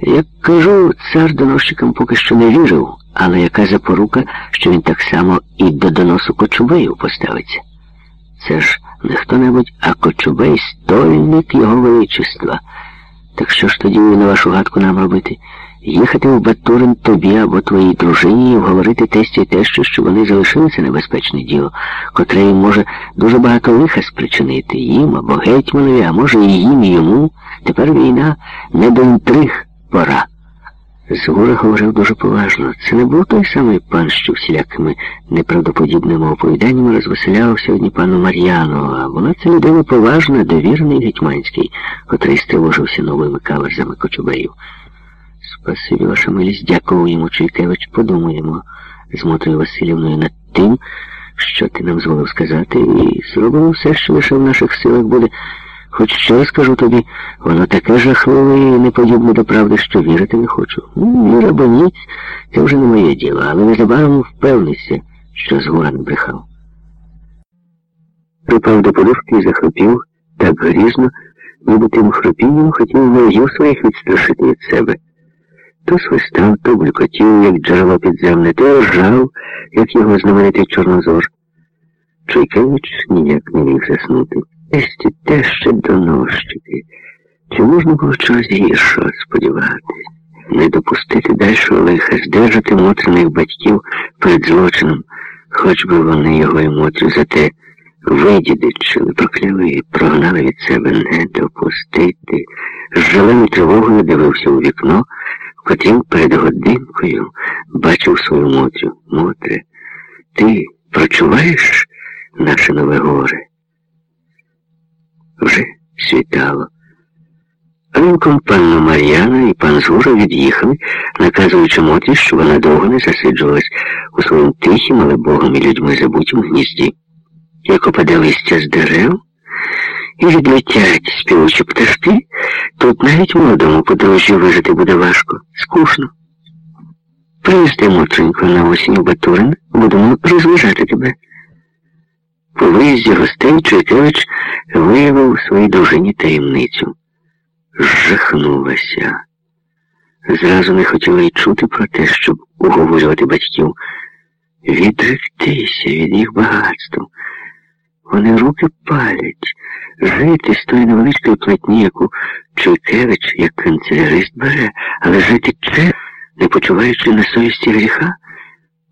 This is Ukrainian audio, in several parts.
Як кажу, цар доносчикам поки що не вірив, але яка запорука, що він так само і до доносу Кочубеїв поставиться. Це ж не хто-небудь, а Кочубей стольник його величества. Так що ж тоді на вашу гадку нам робити? Їхати в Батурин тобі або твоїй дружині і вговорити тесті те, що, вони залишилися небезпечне діло, котре їм може дуже багато лиха спричинити їм або гетьманові, а може і їм, і йому. Тепер війна не до інтриг пора. Згура говорив дуже поважно. Це не був той самий пан, що всілякими неправдоподібними оповіданнями розвеселяв сьогодні пану Мар'яну, а була це людина поважна, довірний гетьманський, котрий стривожився новими каверзами кочубеїв. Спасибі, ваша милість, дякував йому Чуйкевич, подумаємо з Мотою Васильівною над тим, що ти нам зволив сказати, і зробимо все, що лише в наших силах буде. Хоч що скажу тобі, воно таке жахливе і неподібне до правди, що вірити не хочу. Ну, віра бо ніць, це вже не моє діло, але незабаром впевнився, що згора не брехав. Припав до подушки і захропів так грізно, ніби тим хропінням хотів ворогів своїх відстрашити від себе. То свистав, то булькотів, як джерело підземне, то ржав, як його знаменитий чорнозор. Чуйкевич ніяк не міг заснути. Есті те ще доносчики. Чи можна було чогось гіршого сподівати? Не допустити дальшого лиха, здержати мотриних батьків перед злочином, хоч би вони його і мотрю за те видідичили, прокляли і прогнали від себе не допустити. З жалем тривогою дивився у вікно, в котрім перед годинкою бачив свою мотрю. Мотре, ти прочуваєш наше нове горе? Вже світало. Ринком панна Мар'яна і пан Зура від'їхали, наказуючи Мотрі, що вона довго не засиджувалась у своїм тихім, але богом і людьми забутім гнізді. Як опаде листя з дерев і відлетять співучі пташки, тут навіть молодому подорожжі вижити буде важко, скучно. Приїзди, Мотренько, на осінь Батурин, будемо розважати тебе. По виїзді гостей Чуйкевич виявив своїй дружині таємницю. Жахнулася. Зразу не хотіла й чути про те, щоб уговорювати батьків, відректися від їх багатства. Вони руки палять, жити з тої невеличкої платні, яку Чуйкевич, як канцелярист бере, але жити чесно, не почуваючи на совісті гріха.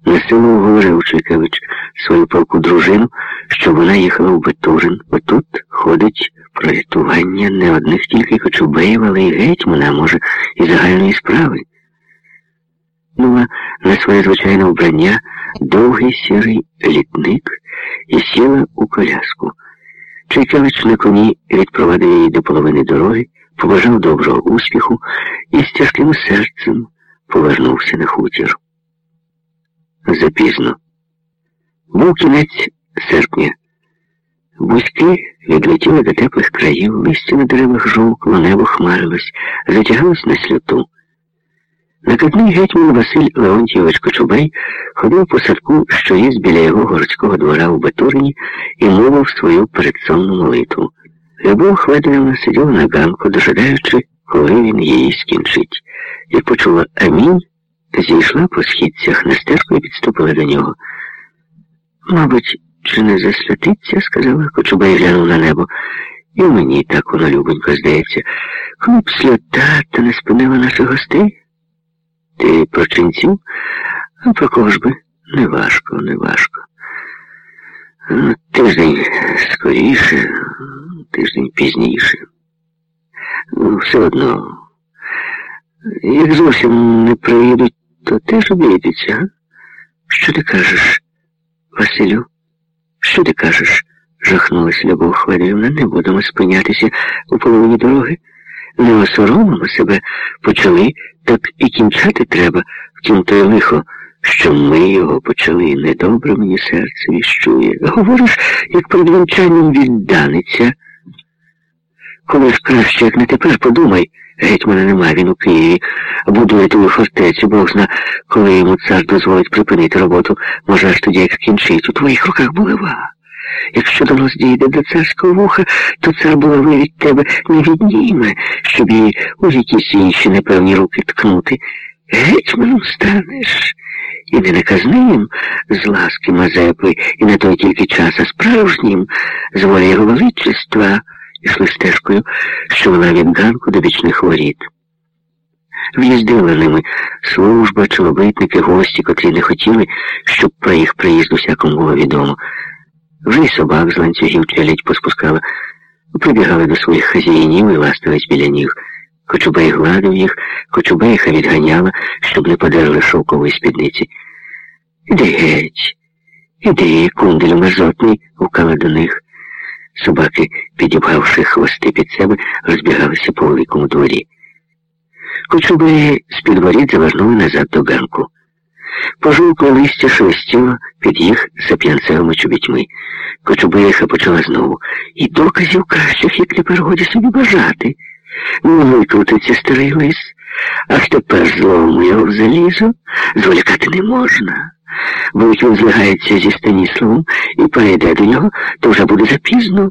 Насилу говорив Чуйкевич свою палку дружину, що вона їхала в Батурин. Отут ходить проєктування не одних тільки Кочубеїв, але й гетьмана, може, і загальної справи. Ну, а на своє звичайне вбрання довгий сірий літник і сіла у коляску. Чайкевич на коні відпровадив її до половини дороги, побажав доброго успіху і з тяжким серцем повернувся на хутір. Запізно. Був кінець серпня. Бузьки відлетіли до теплих країв, листя на деревах жовкло, небо хмарилось, затягалось на сльоту. Накидний гетьман Василь Леонтійович Кочубей ходив по садку, що їсть біля його городського двора у Батурині, і мовив свою передсонну молитву. Любов Хведорівна сиділа на ганку, дожидаючи, коли він її скінчить, і почула амінь, зійшла по східцях на стежку і підступила до нього. Мабуть, чи не засвятиться, сказала, Кочубей глянув на небо. І мені так воно любонько здається. Коли б сльота та не спинила наших гостей? Ти про ченців? А про кого ж би? Неважко, неважко. Ну, тиждень скоріше, тиждень пізніше. Ну, все одно. Як зовсім не приїдуть, то теж обійдеться, а? Що ти кажеш, Василю? Що ти кажеш? жахнулася Любов Хвилівна. Не будемо спинятися у половині дороги. Не осоромимо себе, почали, так і кінчати треба, втім то й лихо, що ми його почали. Недобре мені серце віщує. Говориш, як перед вінчанням відданиться. Коли ж краще, як не тепер, подумай. Гетьмана нема, він у Києві. Будує ту фортецю, Бог зна, коли йому цар дозволить припинити роботу, може аж тоді як скінчить. У твоїх руках булава. Якщо долос дійде до царського вуха, то цар булави від тебе не відніме, щоб її у якісь інші непевні руки ткнути. Гетьманом станеш. І не наказним з ласки Мазепи, і на той тільки час, а справжнім, з волі його величества, ішли стежкою, що вела від ганку до бічних воріт. В'їздила ними служба, чоловітники, гості, котрі не хотіли, щоб про їх приїзд усякому було відомо. Вже й собак з ланцюгів челядь поспускала, прибігали до своїх хазяїнів і ластились біля ніг. Кочубей гладив їх, Кочубейха відганяла, щоб не подерли шовкової спідниці. Іди геть, іди, кунделю мерзотний, гукала до них. Собаки, підібгавши хвости під себе, розбігалися по великому дворі. Кочубеї з-під воріт завернули назад до ганку. Пожовкле листя шелестіло під їх сап'янцевими чобітьми. Кочубеїха почала знову. І доказів кращих, як тепер годі собі бажати. Ну, викрутиться старий лис, аж тепер злому його в залізо зволікати не можна. Бо як він злягається зі Станіславом і перейде до нього, то вже буде запізно.